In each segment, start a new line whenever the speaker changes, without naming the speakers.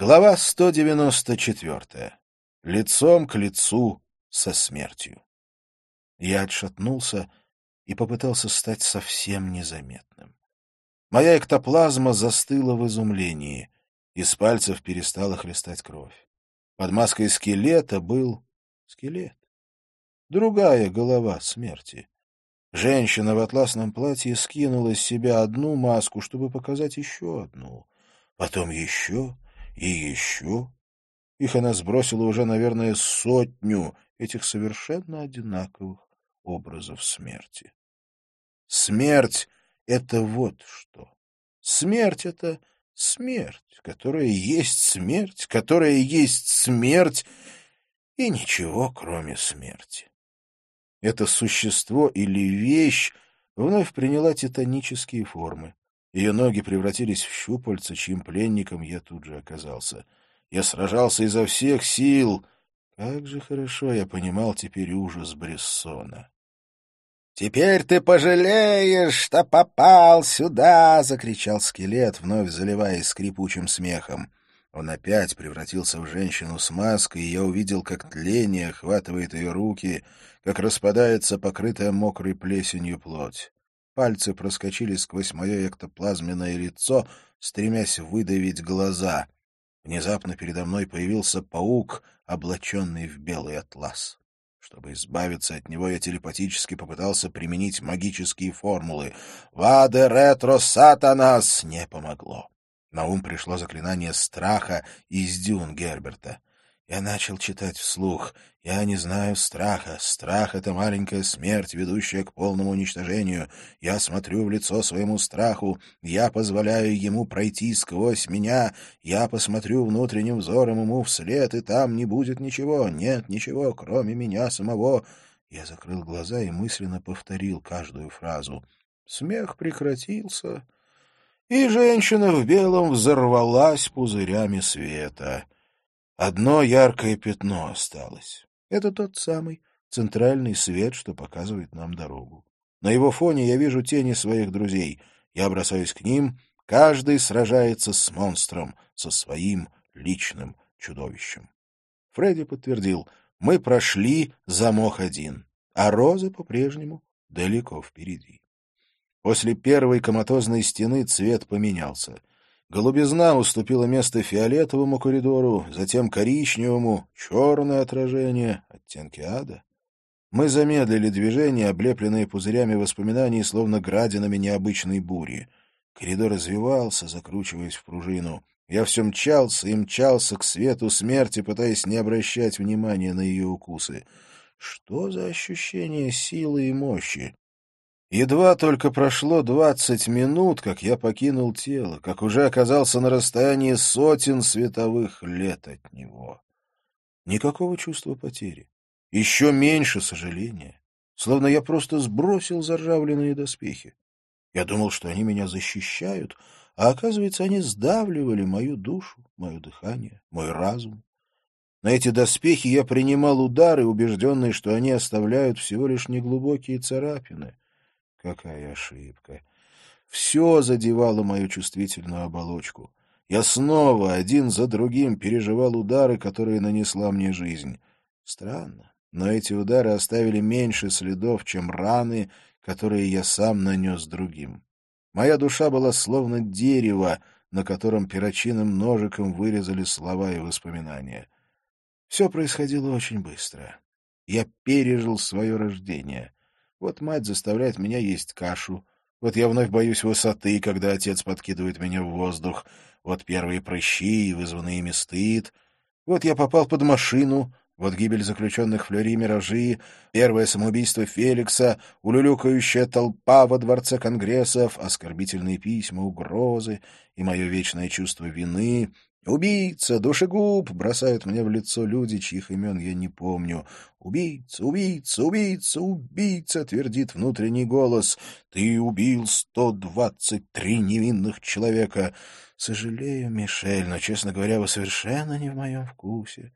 Глава 194. Лицом к лицу со смертью. Я отшатнулся и попытался стать совсем незаметным. Моя эктоплазма застыла в изумлении. Из пальцев перестала хлестать кровь. Под маской скелета был скелет. Другая голова смерти. Женщина в атласном платье скинула с себя одну маску, чтобы показать еще одну. Потом еще и еще. Их она сбросила уже, наверное, сотню этих совершенно одинаковых образов смерти. Смерть — это вот что. Смерть — это смерть, которая есть смерть, которая есть смерть и ничего, кроме смерти. Это существо или вещь вновь приняла титанические формы. Ее ноги превратились в щупальца, чьим пленником я тут же оказался. Я сражался изо всех сил. Как же хорошо я понимал теперь ужас Брессона. «Теперь ты пожалеешь, что попал сюда!» — закричал скелет, вновь заливаясь скрипучим смехом. Он опять превратился в женщину с маской, и я увидел, как тление охватывает ее руки, как распадается покрытая мокрой плесенью плоть. Пальцы проскочили сквозь мое эктоплазменное лицо, стремясь выдавить глаза. Внезапно передо мной появился паук, облаченный в белый атлас. Чтобы избавиться от него, я телепатически попытался применить магические формулы. «Ваде ретро сатанас!» не помогло. На ум пришло заклинание страха из дюн Герберта. Я начал читать вслух. Я не знаю страха. Страх — это маленькая смерть, ведущая к полному уничтожению. Я смотрю в лицо своему страху. Я позволяю ему пройти сквозь меня. Я посмотрю внутренним взором ему вслед, и там не будет ничего. Нет ничего, кроме меня самого. Я закрыл глаза и мысленно повторил каждую фразу. Смех прекратился, и женщина в белом взорвалась пузырями света. Одно яркое пятно осталось. Это тот самый центральный свет, что показывает нам дорогу. На его фоне я вижу тени своих друзей. Я бросаюсь к ним. Каждый сражается с монстром, со своим личным чудовищем. Фредди подтвердил, мы прошли замок один, а Роза по-прежнему далеко впереди. После первой коматозной стены цвет поменялся. Голубизна уступила место фиолетовому коридору, затем коричневому, черное отражение, оттенки ада. Мы замедлили движение, облепленные пузырями воспоминаний, словно градинами необычной бури. Коридор развивался, закручиваясь в пружину. Я все мчался и мчался к свету смерти, пытаясь не обращать внимания на ее укусы. Что за ощущение силы и мощи? Едва только прошло двадцать минут, как я покинул тело, как уже оказался на расстоянии сотен световых лет от него. Никакого чувства потери. Еще меньше сожаления. Словно я просто сбросил заржавленные доспехи. Я думал, что они меня защищают, а оказывается, они сдавливали мою душу, мое дыхание, мой разум. На эти доспехи я принимал удары, убежденный, что они оставляют всего лишь неглубокие царапины. Какая ошибка! Все задевало мою чувствительную оболочку. Я снова один за другим переживал удары, которые нанесла мне жизнь. Странно, но эти удары оставили меньше следов, чем раны, которые я сам нанес другим. Моя душа была словно дерево, на котором перочинным ножиком вырезали слова и воспоминания. Все происходило очень быстро. Я пережил свое рождение. Вот мать заставляет меня есть кашу. Вот я вновь боюсь высоты, когда отец подкидывает меня в воздух. Вот первые прыщи вызванные ими стыд. Вот я попал под машину. Вот гибель заключенных Флери Миражи, первое самоубийство Феликса, улюлюкающая толпа во дворце конгрессов, оскорбительные письма, угрозы и мое вечное чувство вины, «Убийца! Душегуб!» — бросают мне в лицо люди, чьих имен я не помню. «Убийца! Убийца! Убийца! Убийца!» — твердит внутренний голос. «Ты убил сто двадцать три невинных человека!» «Сожалею, Мишель, но, честно говоря, вы совершенно не в моем вкусе.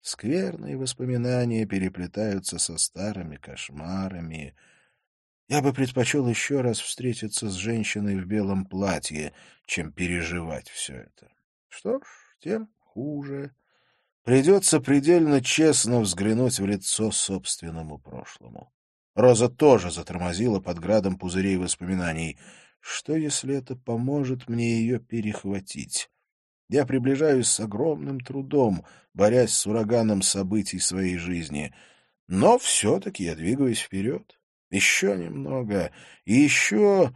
Скверные воспоминания переплетаются со старыми кошмарами. Я бы предпочел еще раз встретиться с женщиной в белом платье, чем переживать все это». Что ж, тем хуже, придется предельно честно взглянуть в лицо собственному прошлому. Роза тоже затормозила под градом пузырей воспоминаний. Что, если это поможет мне ее перехватить? Я приближаюсь с огромным трудом, борясь с ураганом событий своей жизни. Но все-таки я двигаюсь вперед. Еще немного. И еще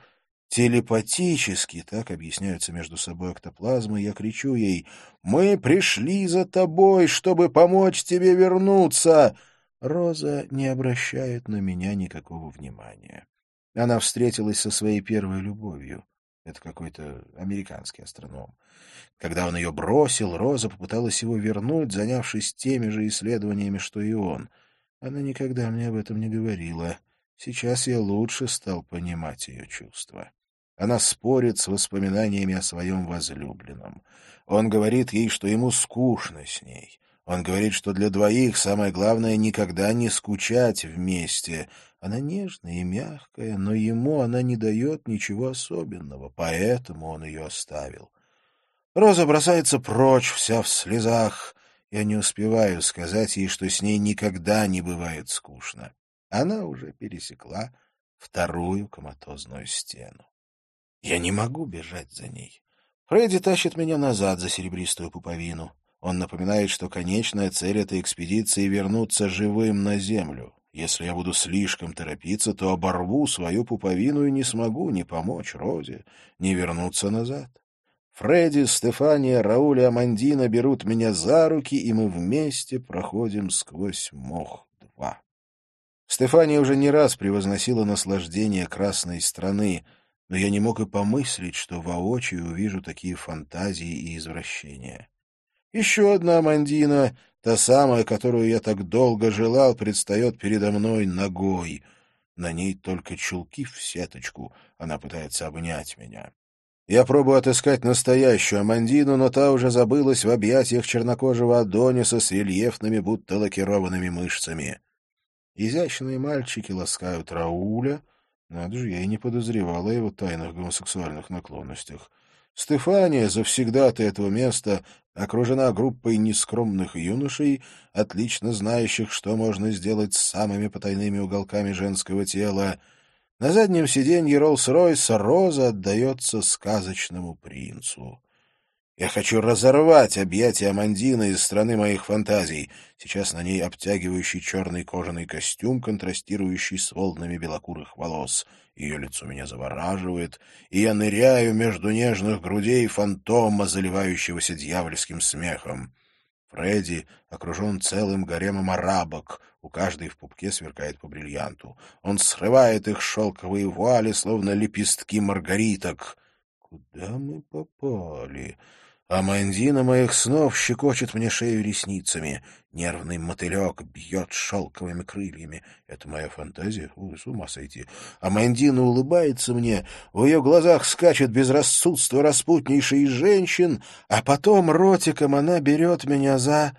телепатически, так объясняются между собой эктоплазмы, я кричу ей «Мы пришли за тобой, чтобы помочь тебе вернуться!» Роза не обращает на меня никакого внимания. Она встретилась со своей первой любовью. Это какой-то американский астроном. Когда он ее бросил, Роза попыталась его вернуть, занявшись теми же исследованиями, что и он. Она никогда мне об этом не говорила. Сейчас я лучше стал понимать ее чувства. Она спорит с воспоминаниями о своем возлюбленном. Он говорит ей, что ему скучно с ней. Он говорит, что для двоих самое главное — никогда не скучать вместе. Она нежная и мягкая, но ему она не дает ничего особенного, поэтому он ее оставил. Роза бросается прочь, вся в слезах. Я не успеваю сказать ей, что с ней никогда не бывает скучно. Она уже пересекла вторую коматозную стену. Я не могу бежать за ней. Фредди тащит меня назад за серебристую пуповину. Он напоминает, что конечная цель этой экспедиции — вернуться живым на Землю. Если я буду слишком торопиться, то оборву свою пуповину и не смогу ни помочь Розе, ни вернуться назад. Фредди, Стефания, Рауль и Амандина берут меня за руки, и мы вместе проходим сквозь мох-2. Стефания уже не раз превозносила наслаждение красной страны, но я не мог и помыслить, что воочию увижу такие фантазии и извращения. Еще одна Амандина, та самая, которую я так долго желал, предстает передо мной ногой. На ней только чулки в сеточку, она пытается обнять меня. Я пробую отыскать настоящую Амандину, но та уже забылась в объятиях чернокожего Адониса с рельефными, будто лакированными мышцами. Изящные мальчики ласкают Рауля. Надо же, я и не подозревала о его тайных гомосексуальных наклонностях. Стефания, завсегдата этого места, окружена группой нескромных юношей, отлично знающих, что можно сделать с самыми потайными уголками женского тела. На заднем сиденье Роллс-Ройса Роза отдается сказочному принцу. Я хочу разорвать объятия Амандины из страны моих фантазий. Сейчас на ней обтягивающий черный кожаный костюм, контрастирующий с волнами белокурых волос. Ее лицо меня завораживает, и я ныряю между нежных грудей фантома, заливающегося дьявольским смехом. Фредди окружен целым гаремом арабок, у каждой в пупке сверкает по бриллианту. Он срывает их шелковые вуали, словно лепестки маргариток. Куда мы попали? Амандина моих снов щекочет мне шею ресницами. Нервный мотылек бьет шелковыми крыльями. Это моя фантазия? Ой, с ума сойти. Амандина улыбается мне, в ее глазах скачет безрассудство распутнейшей женщин, а потом ротиком она берет меня за...